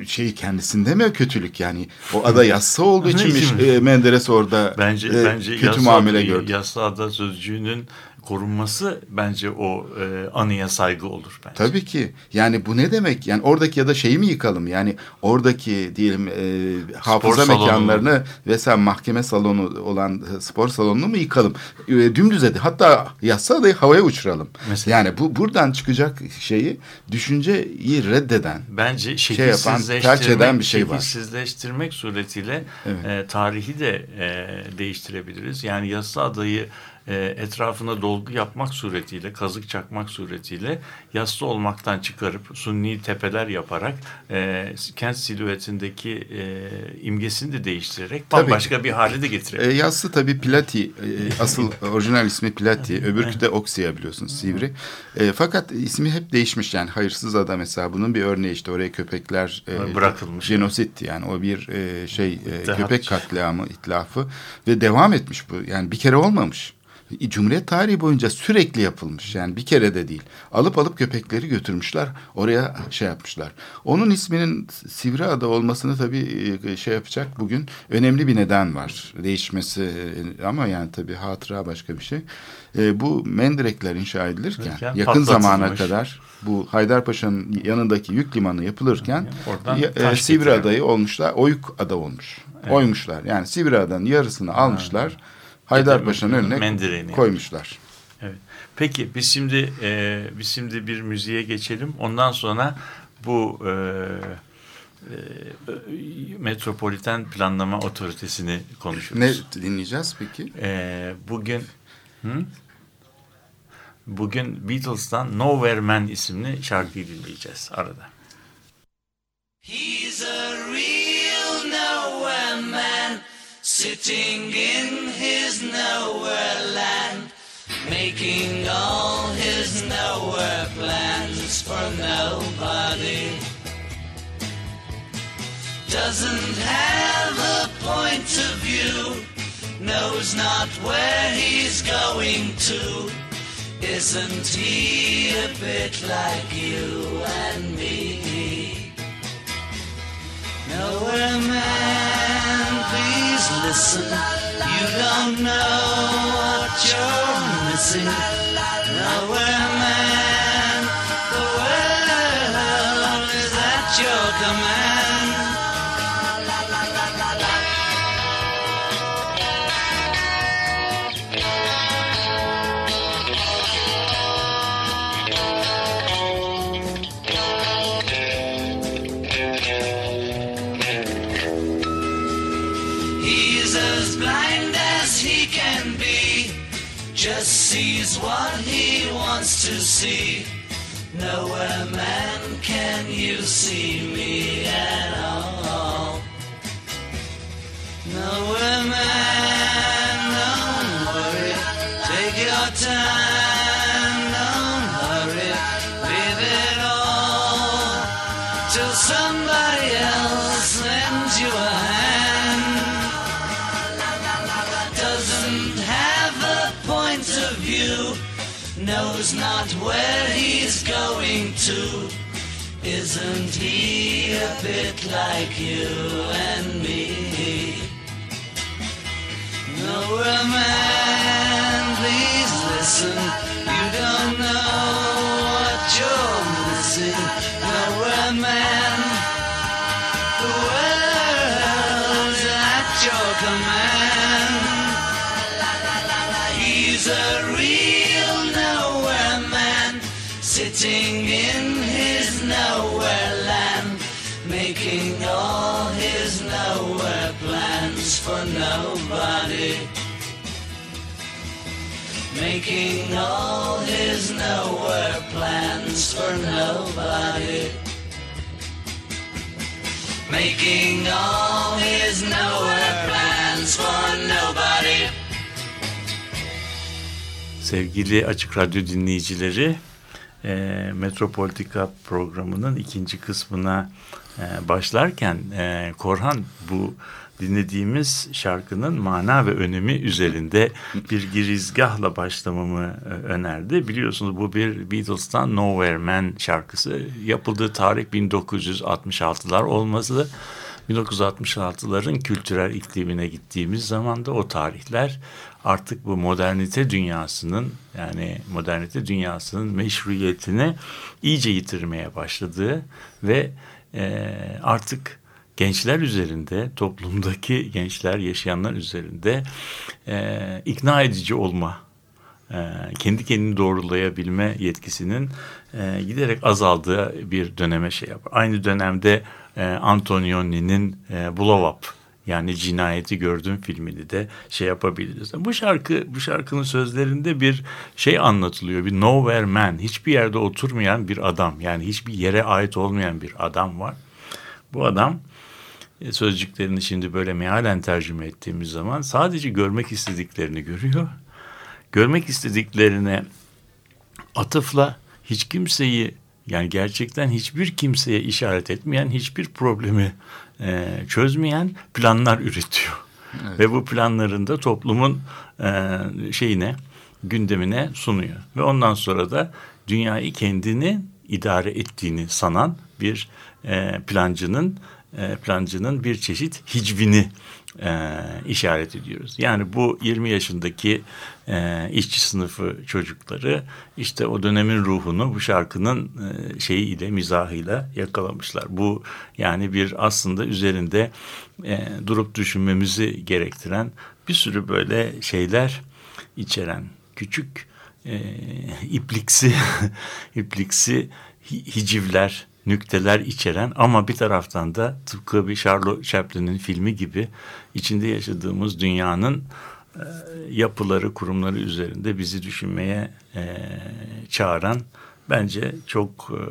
şey kendisinde mi kötülük yani o ada yassa olduğu için mi, e, Menderes orada Bence e, bence kötü yasa, muamele gördü. Yasa ada sözcüğünün korunması bence o e, anıya saygı olur bence. Tabii ki. Yani bu ne demek? Yani oradaki ya da şeyi mi yıkalım? Yani oradaki diyelim e, hafıza salonu. mekanlarını ve sen mahkeme salonu olan e, spor salonunu mu yıkalım? E, dümdüz edin. Hatta yatsa da havaya uçuralım. Mesela. Yani bu buradan çıkacak şeyi düşünceyi reddeden. Bence Şey yapan, eden bir şey var. şekilsizleştirmek suretiyle Evet. e, tarihi de e, değiştirebiliriz. Yani yasa adayı e, etrafına dolgu yapmak suretiyle, kazık çakmak suretiyle yassı olmaktan çıkarıp sunni tepeler yaparak e, kent silüetindeki e, imgesini de değiştirerek Tabii. bambaşka bir hale de E, getirebiliriz. yassı tabii Plati. e, asıl orijinal ismi Plati. Öbürkü de Oxia biliyorsunuz Sivri. E, fakat ismi hep değişmiş yani hayırsız ada mesela bunun bir örneği işte oraya köpekler e, Bırakılmış. Jenositti yani o bir e, şey e, İttihat. köpek katliamı itlafı ve devam etmiş bu yani bir kere olmamış. Cumhuriyet tarihi boyunca sürekli yapılmış. Yani bir kere de değil. Alıp alıp köpekleri götürmüşler. Oraya şey yapmışlar. Onun isminin Sivriada olmasını tabii e, şey yapacak bugün önemli bir neden var. Değişmesi e, ama yani tabii hatıra başka bir şey. E, bu Mendirekler inşa edilirken Edilirken yakın zamana kadar bu Haydarpaşa'nın yanındaki yük limanı yapılırken e, Sivri getiriyor. adayı olmuşlar. Oyuk ada olmuş. Oymuşlar. Yani Sivri adanın yarısını almışlar. Haydarpaşa'nın önüne Mendireğini koymuşlar. Evet. Peki biz şimdi e, biz şimdi bir müziğe geçelim. Ondan sonra bu e, e, Metropoliten Planlama Otoritesi'ni konuşuruz. Ne dinleyeceğiz peki? E, bugün hı? bugün Beatles'tan Nowhere Man isimli şarkıyı dinleyeceğiz arada. He's a sitting in his nowhere land, making all his nowhere plans for nobody. Doesn't have a point of view, knows not where he's going to. Isn't he a bit like you and me? Nowhere man, please listen. You don't know what you're missing. Nowhere see. Nowhere man can you see me at all. Nowhere man, he a bit like you is for nobody. Making all his nowhere plans for nobody. Making all his nowhere plans for nobody. Sevgili Açık Radyo dinleyicileri, e, Metropolitika programının ikinci kısmına e, başlarken e, Korhan bu dinlediğimiz şarkının mana ve önemi üzerinde bir girizgahla başlamamı e, önerdi. Biliyorsunuz bu bir Beatles'tan Nowhere Man şarkısı. Yapıldığı tarih 1966'lar olması 1966'ların kültürel iklimine gittiğimiz zaman da o tarihler artık bu modernite dünyasının yani modernite dünyasının meşruiyetini iyice yitirmeye başladığı ve e, artık gençler üzerinde toplumdaki gençler yaşayanlar üzerinde e, ikna edici olma e, kendi kendini doğrulayabilme yetkisinin e, giderek azaldığı bir döneme şey yapar. Aynı dönemde e, Antonioni'nin e, Blow Up yani cinayeti gördüğüm filmini de şey yapabiliriz. Bu şarkı bu şarkının sözlerinde bir şey anlatılıyor. Bir nowhere man, hiçbir yerde oturmayan bir adam. Yani hiçbir yere ait olmayan bir adam var. Bu adam sözcüklerini şimdi böyle mealen tercüme ettiğimiz zaman sadece görmek istediklerini görüyor. Görmek istediklerine atıfla hiç kimseyi yani gerçekten hiçbir kimseye işaret etmeyen, hiçbir problemi e, çözmeyen planlar üretiyor. Evet. Ve bu planlarında toplumun e, şeyine, gündemine sunuyor. Ve ondan sonra da dünyayı kendini idare ettiğini sanan bir e, plancının e, plancının bir çeşit hicvini e, işaret ediyoruz. Yani bu 20 yaşındaki e, işçi sınıfı çocukları işte o dönemin ruhunu bu şarkının e, şeyiyle mizahıyla yakalamışlar. Bu yani bir aslında üzerinde e, durup düşünmemizi gerektiren bir sürü böyle şeyler içeren küçük e, ipliksi ipliksi hicivler nükteler içeren ama bir taraftan da tıpkı bir Charlotte Chaplin'in filmi gibi içinde yaşadığımız dünyanın e, yapıları, kurumları üzerinde bizi düşünmeye e, çağıran bence çok e,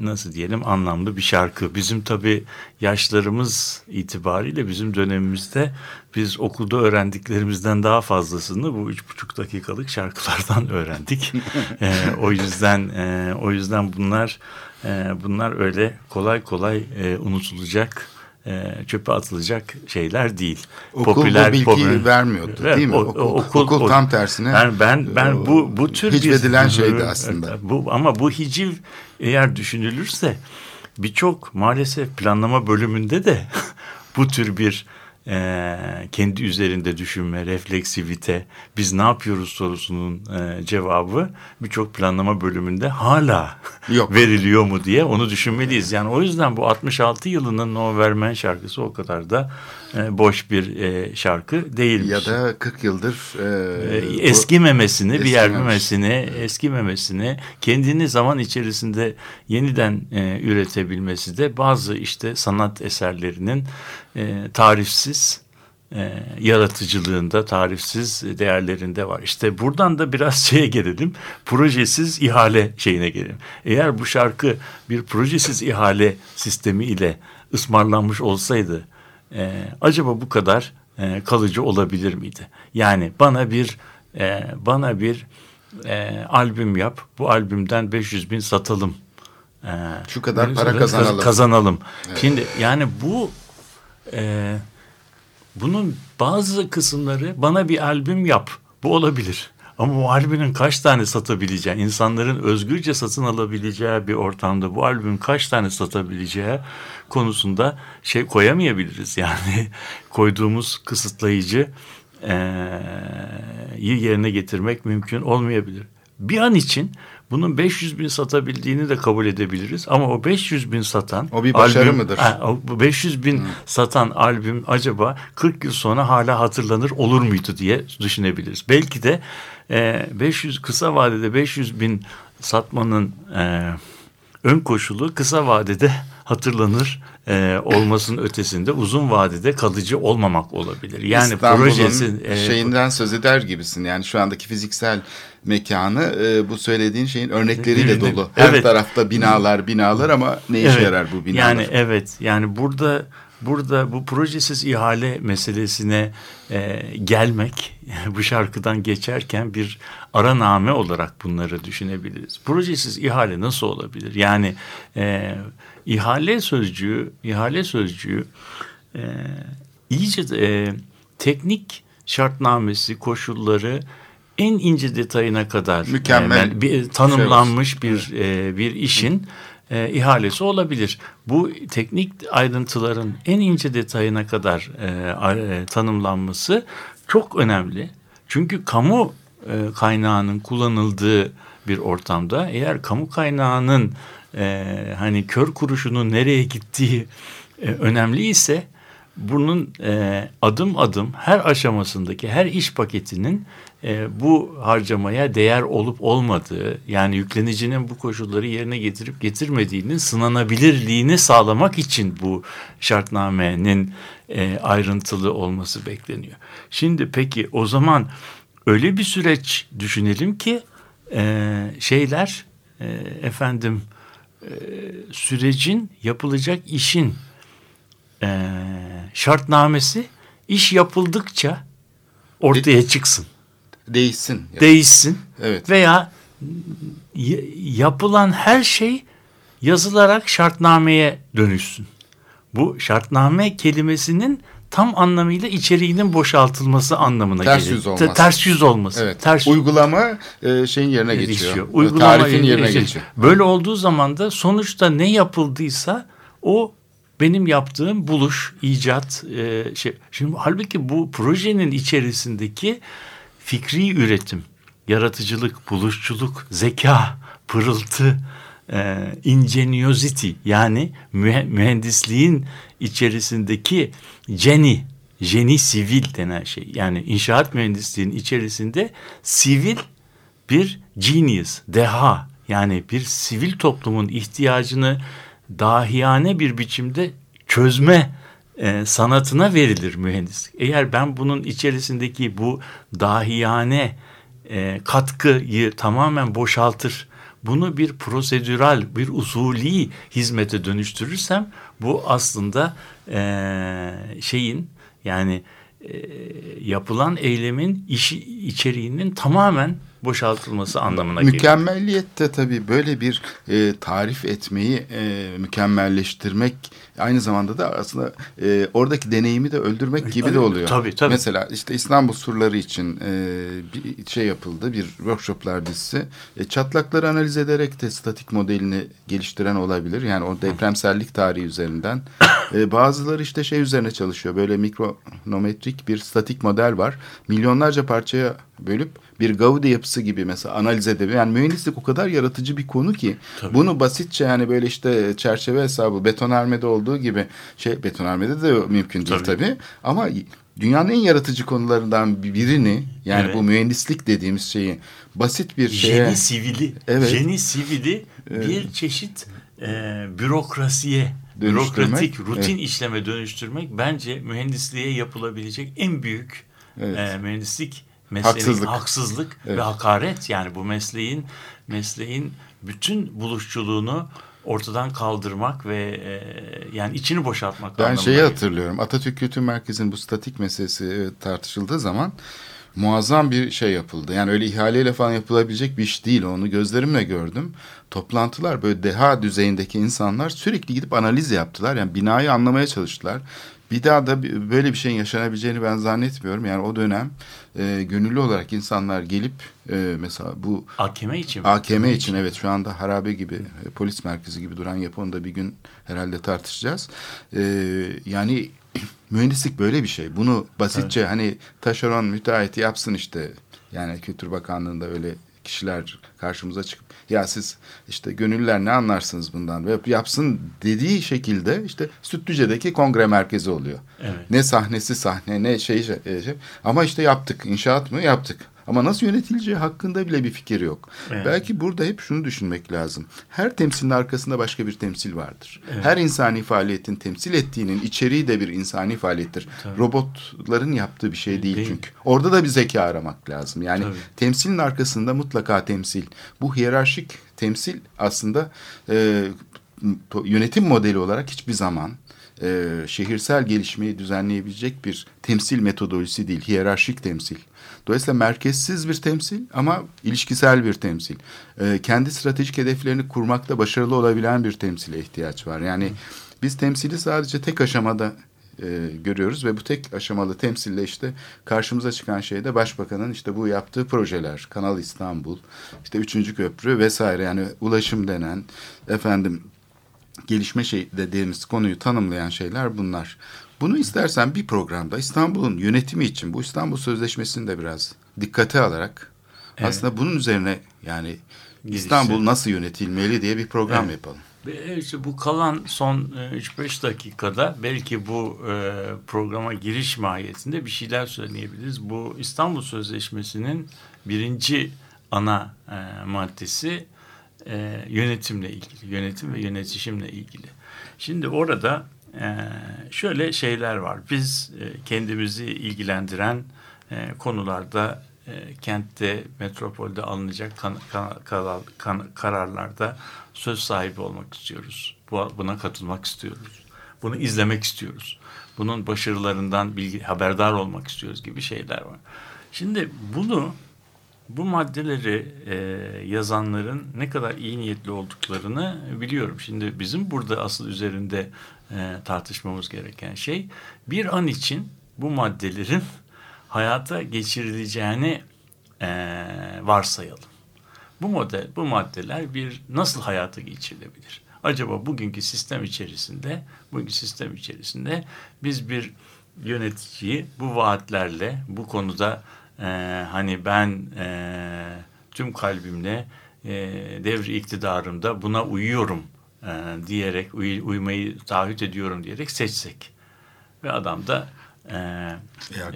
nasıl diyelim anlamlı bir şarkı. Bizim tabii yaşlarımız itibariyle bizim dönemimizde biz okulda öğrendiklerimizden daha fazlasını bu üç buçuk dakikalık şarkılardan öğrendik. e, o yüzden e, o yüzden bunlar e, bunlar öyle kolay kolay e, unutulacak e, çöpe atılacak şeyler değil. Okul popüler, bu bilgiyi popüler, vermiyordu evet, değil mi? O, okul, okul, okul tam tersine. Ben ben, ben bu bu tür hicvedilen bir, şeydi aslında. Bu ama bu hiciv eğer düşünülürse birçok maalesef planlama bölümünde de bu tür bir e, kendi üzerinde düşünme, refleksivite, biz ne yapıyoruz sorusunun e, cevabı birçok planlama bölümünde hala Yok. veriliyor mu diye onu düşünmeliyiz. Yani o yüzden bu 66 yılının No Vermen şarkısı o kadar da boş bir e, şarkı değilmiş. Ya da 40 yıldır e, e, eskimemesini, bir yermemesini, eskimemesini, kendini zaman içerisinde yeniden e, üretebilmesi de bazı işte sanat eserlerinin e, tarifsiz e, yaratıcılığında, tarifsiz değerlerinde var. İşte buradan da biraz şeye gelelim, projesiz ihale şeyine gelelim. Eğer bu şarkı bir projesiz ihale sistemi ile ısmarlanmış olsaydı, e, acaba bu kadar e, kalıcı olabilir miydi? Yani bana bir e, bana bir e, albüm yap, bu albümden 500 bin satalım. E, Şu kadar para kazanalım. Kazanalım. Evet. Şimdi yani bu e, bunun bazı kısımları bana bir albüm yap. Bu olabilir. Ama bu albümün kaç tane satabileceği, insanların özgürce satın alabileceği bir ortamda bu albümün kaç tane satabileceği konusunda şey koyamayabiliriz. Yani koyduğumuz kısıtlayıcı yerine getirmek mümkün olmayabilir. Bir an için bunun 500 bin satabildiğini de kabul edebiliriz. Ama o 500 bin satan o bir başarı albüm, mıdır? Ha, o 500 bin hmm. satan albüm acaba 40 yıl sonra hala hatırlanır olur muydu diye düşünebiliriz. Belki de e, 500 kısa vadede 500 bin satmanın e, ön koşulu kısa vadede hatırlanır e, olmasının ötesinde uzun vadede kalıcı olmamak olabilir. Yani projesi e, şeyinden söz eder gibisin. Yani şu andaki fiziksel mekanı e, bu söylediğin şeyin örnekleriyle dolu. Her evet. tarafta binalar, binalar ama ne işe evet. yarar bu binalar? Yani evet. Yani burada burada bu projesiz ihale meselesine e, gelmek bu şarkıdan geçerken bir araname olarak bunları düşünebiliriz. Projesiz ihale nasıl olabilir? Yani e, ihale sözcüğü, ihale sözcüğü e, iyice e, teknik şartnamesi, koşulları en ince detayına kadar Mükemmel e, bir, tanımlanmış bir e, bir işin e, ihalesi olabilir. Bu teknik ayrıntıların en ince detayına kadar e, e, tanımlanması çok önemli. Çünkü kamu e, kaynağının kullanıldığı bir ortamda eğer kamu kaynağının e, hani kör kuruşunun nereye gittiği e, önemli ise bunun e, adım adım her aşamasındaki her iş paketinin e, bu harcamaya değer olup olmadığı yani yüklenicinin bu koşulları yerine getirip getirmediğinin sınanabilirliğini sağlamak için bu şartnamenin e, ayrıntılı olması bekleniyor. Şimdi peki o zaman öyle bir süreç düşünelim ki e, şeyler e, efendim e, sürecin yapılacak işin e, şartnamesi iş yapıldıkça ortaya çıksın, Değişsin. değişsin Evet. veya yapılan her şey yazılarak şartnameye dönüşsün. Bu şartname kelimesinin tam anlamıyla içeriğinin boşaltılması anlamına Ters gelir. yüz olması. Ters yüz olması. Evet. Ters Uygulama e, şeyin yerine geçiyor. geçiyor. Uygulama Tarifin yerine geçiyor. geçiyor. Böyle olduğu zaman da sonuçta ne yapıldıysa o benim yaptığım buluş, icat e, şey. Şimdi halbuki bu projenin içerisindeki fikri üretim, yaratıcılık, buluşçuluk, zeka, pırıltı, e, ingeniosity yani mühe- mühendisliğin içerisindeki geni, geni sivil denen şey. Yani inşaat mühendisliğinin içerisinde sivil bir genius, deha yani bir sivil toplumun ihtiyacını dahiyane bir biçimde çözme e, sanatına verilir mühendislik. Eğer ben bunun içerisindeki bu dahiyane e, katkıyı tamamen boşaltır, bunu bir prosedüral, bir usulü hizmete dönüştürürsem bu aslında e, şeyin yani e, yapılan eylemin işi içeriğinin tamamen boşaltılması anlamına geliyor. Mükemmelliyet de tabii böyle bir e, tarif etmeyi e, mükemmelleştirmek aynı zamanda da aslında e, oradaki deneyimi de öldürmek gibi de oluyor. Tabii, tabii. Mesela işte İstanbul surları için e, bir şey yapıldı, bir workshoplar dizisi. E, çatlakları analiz ederek de statik modelini geliştiren olabilir. Yani o depremsellik tarihi üzerinden. E, bazıları işte şey üzerine çalışıyor. Böyle mikronometrik bir statik model var. Milyonlarca parçaya bölüp bir Gaudi yapısı gibi mesela analiz edebilir. Yani mühendislik o kadar yaratıcı bir konu ki bunu basitçe yani böyle işte çerçeve hesabı betonarmede olduğu gibi şey betonarmede de mümkün değil Tabii. tabii. Ama dünyanın en yaratıcı konularından birini yani Evet. bu mühendislik dediğimiz şeyi basit bir şeye Jeni sivili, Evet. jeni sivili bir çeşit e, bürokrasiye, bürokratik rutin evet. işleme dönüştürmek bence mühendisliğe yapılabilecek en büyük Evet. e, mühendislik mesleğinin Haksızlık. haksızlık Evet. ve hakaret. Yani bu mesleğin mesleğin bütün buluşçuluğunu ortadan kaldırmak ve e, yani içini boşaltmak Ben şeyi geliyor. hatırlıyorum. Atatürk Kültür Merkezi'nin bu statik meselesi e, tartışıldığı zaman muazzam bir şey yapıldı. Yani öyle ihaleyle falan yapılabilecek bir iş değil. Onu gözlerimle gördüm. Toplantılar böyle deha düzeyindeki insanlar sürekli gidip analiz yaptılar. Yani binayı anlamaya çalıştılar. Bir daha da böyle bir şeyin yaşanabileceğini ben zannetmiyorum. Yani o dönem e, gönüllü olarak insanlar gelip e, mesela bu AKM için mi? AKM için evet şu anda harabe gibi e, polis merkezi gibi duran yapı onu da bir gün herhalde tartışacağız. Ee, yani mühendislik böyle bir şey. Bunu basitçe hani taşeron müteahhiti yapsın işte. Yani Kültür Bakanlığı'nda öyle kişiler karşımıza çıkıp ya siz işte gönüllüler ne anlarsınız bundan ve yapsın dediği şekilde işte Sütlüce'deki kongre merkezi oluyor. Evet. Ne sahnesi sahne ne şey, şey, şey. ama işte yaptık inşaat mı yaptık. Ama nasıl yönetileceği hakkında bile bir fikir yok. Evet. Belki burada hep şunu düşünmek lazım. Her temsilin arkasında başka bir temsil vardır. Her insani faaliyetin temsil ettiğinin içeriği de bir insani faaliyettir. Robotların yaptığı bir şey değil, Değil. çünkü. Orada da bir zeka aramak lazım. Yani Tabii. temsilin arkasında mutlaka temsil. Bu hiyerarşik temsil aslında e, yönetim modeli olarak hiçbir zaman e, şehirsel gelişmeyi düzenleyebilecek bir temsil metodolojisi değil, hiyerarşik temsil. Dolayısıyla merkezsiz bir temsil ama ilişkisel bir temsil. E, kendi stratejik hedeflerini kurmakta başarılı olabilen bir temsile ihtiyaç var. Yani biz temsili sadece tek aşamada e, görüyoruz ve bu tek aşamalı temsille işte karşımıza çıkan şey de başbakanın işte bu yaptığı projeler, Kanal İstanbul, işte üçüncü köprü vesaire yani ulaşım denen efendim gelişme şey dediğimiz konuyu tanımlayan şeyler bunlar. Bunu istersen bir programda İstanbul'un yönetimi için bu İstanbul Sözleşmesi'ni de biraz dikkate alarak Evet. aslında bunun üzerine yani. İstanbul nasıl yönetilmeli diye bir program Evet. yapalım. Ve işte bu kalan son e, 3-5 dakikada belki bu e, programa giriş mahiyetinde bir şeyler söyleyebiliriz. Bu İstanbul Sözleşmesi'nin birinci ana e, maddesi e, yönetimle ilgili. Yönetim ve yönetişimle ilgili. Şimdi orada e, şöyle şeyler var. Biz e, kendimizi ilgilendiren e, konularda e, kentte, metropolde alınacak kararlarda söz sahibi olmak istiyoruz. Bu, buna katılmak istiyoruz. Bunu izlemek istiyoruz. Bunun başarılarından bilgi, haberdar olmak istiyoruz gibi şeyler var. Şimdi bunu bu maddeleri e, yazanların ne kadar iyi niyetli olduklarını biliyorum. Şimdi bizim burada asıl üzerinde e, tartışmamız gereken şey bir an için bu maddelerin hayata geçirileceğini e, varsayalım. Bu model, bu maddeler bir nasıl hayata geçirilebilir? Acaba bugünkü sistem içerisinde, bugünkü sistem içerisinde biz bir yöneticiyi bu vaatlerle, bu konuda e, hani ben e, tüm kalbimle e, devri iktidarımda buna uyuyorum e, diyerek, uy- uymayı taahhüt ediyorum diyerek seçsek ve adam da e,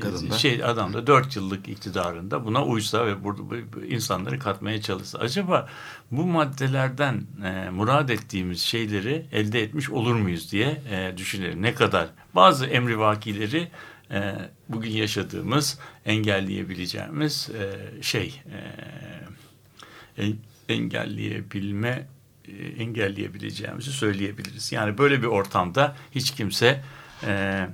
kadın da. şey adam da dört yıllık iktidarında buna uysa ve burada bu- bu insanları katmaya çalışsa acaba bu maddelerden e, murad ettiğimiz şeyleri elde etmiş olur muyuz diye e, düşünelim. Ne kadar bazı emrivakileri e, bugün yaşadığımız engelleyebileceğimiz e, şey e, en- engelleyebilme e, engelleyebileceğimizi söyleyebiliriz. Yani böyle bir ortamda hiç kimse e,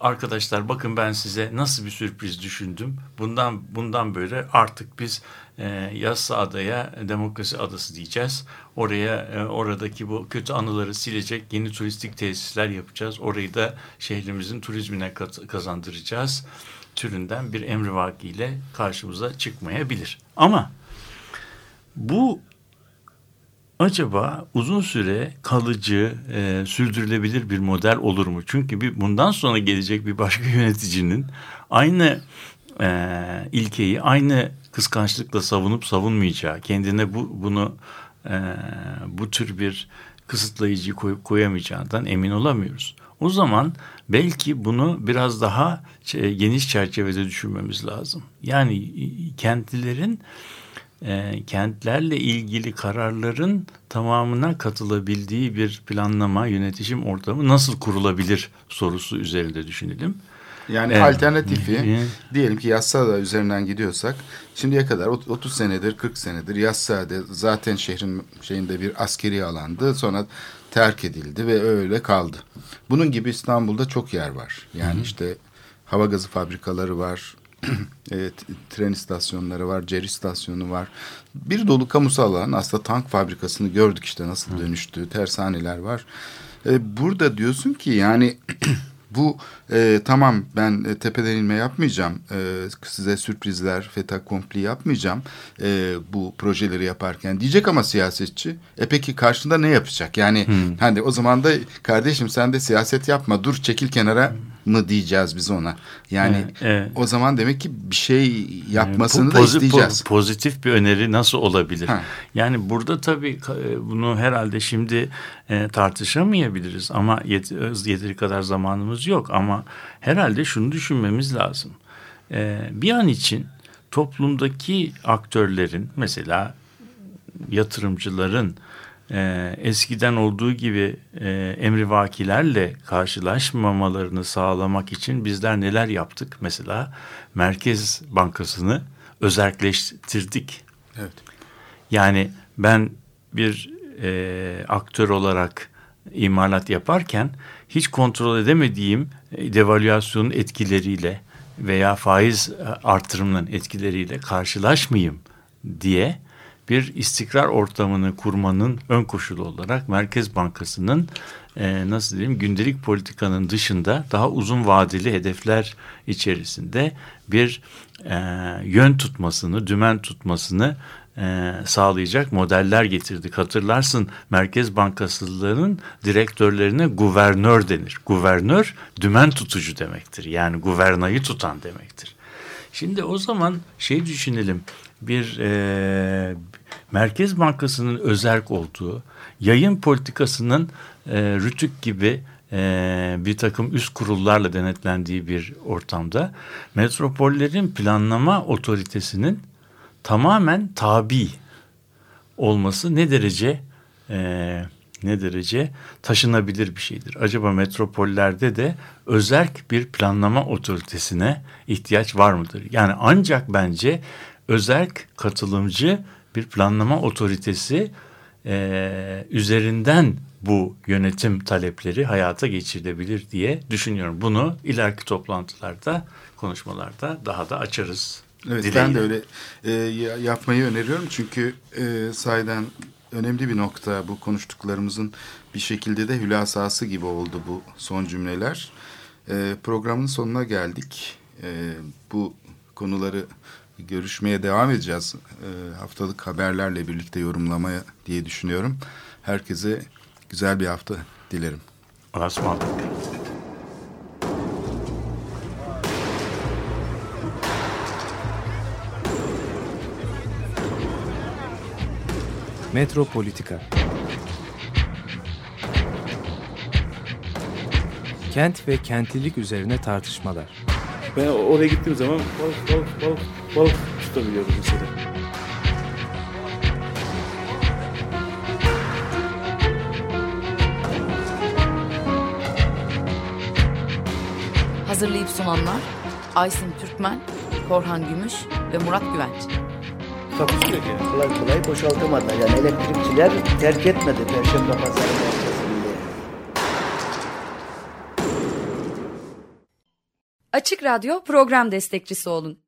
arkadaşlar bakın ben size nasıl bir sürpriz düşündüm. Bundan bundan böyle artık biz e, Yassı Adaya Demokrasi Adası diyeceğiz. Oraya e, oradaki bu kötü anıları silecek yeni turistik tesisler yapacağız. Orayı da şehrimizin turizmine kazandıracağız. Türünden bir emrivakiyle karşımıza çıkmayabilir. Ama bu acaba uzun süre kalıcı, e, sürdürülebilir bir model olur mu? Çünkü bir, bundan sonra gelecek bir başka yöneticinin aynı e, ilkeyi, aynı kıskançlıkla savunup savunmayacağı, kendine bu bunu e, bu tür bir kısıtlayıcı koyup koyamayacağından emin olamıyoruz. O zaman belki bunu biraz daha geniş çerçevede düşünmemiz lazım. Yani kentlilerin e, kentlerle ilgili kararların tamamına katılabildiği bir planlama, yönetişim ortamı nasıl kurulabilir sorusu üzerinde düşünelim. Yani Evet. alternatifi diyelim ki Yassıada üzerinden gidiyorsak şimdiye kadar ot- 30 senedir 40 senedir Yassıada zaten şehrin şeyinde bir askeri alandı sonra terk edildi ve öyle kaldı. Bunun gibi İstanbul'da çok yer var. Yani işte hava gazı fabrikaları var. e, tren istasyonları var, cer istasyonu var. Bir dolu kamusal alan aslında tank fabrikasını gördük işte nasıl dönüştü, tersaneler var. E, burada diyorsun ki yani bu e, tamam ben e, tepeden inme yapmayacağım. E, size sürprizler, feta kompli yapmayacağım. E, bu projeleri yaparken diyecek ama siyasetçi. E peki karşında ne yapacak? Yani hani o zaman da kardeşim sen de siyaset yapma dur çekil kenara mı diyeceğiz biz ona. Yani Evet, evet. o zaman demek ki bir şey yapmasını Bu da isteyeceğiz. po- pozitif bir öneri nasıl olabilir? Ha. Yani burada tabii e, bunu herhalde şimdi e, tartışamayabiliriz ama yet- yeteri kadar zamanımız yok. Ama herhalde şunu düşünmemiz lazım. E, bir an için toplumdaki aktörlerin mesela yatırımcıların e, eskiden olduğu gibi e, emrivakilerle karşılaşmamalarını sağlamak için bizler neler yaptık? Mesela Merkez Bankası'nı özelleştirdik. Evet. Yani ben bir e, aktör olarak imalat yaparken hiç kontrol edemediğim e, devalüasyonun etkileriyle veya faiz e, artırımının etkileriyle karşılaşmayayım diye bir istikrar ortamını kurmanın ön koşulu olarak Merkez Bankası'nın e, nasıl diyeyim gündelik politikanın dışında daha uzun vadeli hedefler içerisinde bir e, yön tutmasını, dümen tutmasını e, sağlayacak modeller getirdik. Hatırlarsın Merkez Bankası'nın direktörlerine guvernör denir. Guvernör dümen tutucu demektir. Yani guvernayı tutan demektir. Şimdi o zaman şey düşünelim bir e, Merkez Bankası'nın özerk olduğu, yayın politikasının e, rütük gibi e, bir takım üst kurullarla denetlendiği bir ortamda metropollerin planlama otoritesinin tamamen tabi olması ne derece e, ne derece taşınabilir bir şeydir. Acaba metropollerde de özerk bir planlama otoritesine ihtiyaç var mıdır? Yani ancak bence özerk katılımcı bir planlama otoritesi e, üzerinden bu yönetim talepleri hayata geçirilebilir diye düşünüyorum. Bunu ileriki toplantılarda, konuşmalarda daha da açarız. Evet dileğiyle. ben de öyle e, yapmayı öneriyorum çünkü e, sahiden önemli bir nokta bu konuştuklarımızın bir şekilde de hülasası gibi oldu bu son cümleler. E, programın sonuna geldik. E, bu konuları görüşmeye devam edeceğiz. E, haftalık haberlerle birlikte yorumlamaya diye düşünüyorum. Herkese güzel bir hafta dilerim. Allah'a. Metropolitika Kent ve kentlilik üzerine tartışmalar. Ben oraya gittiğim zaman balık balık balık balık tutabiliyordum mesela. Hazırlayıp sunanlar Aysin Türkmen, Korhan Gümüş ve Murat Güvenç. Takusu yok yani. Kolay kolay boşaltamadı. Yani elektrikçiler terk etmedi Perşembe Pazarı merkezinde. Açık Radyo program destekçisi olun.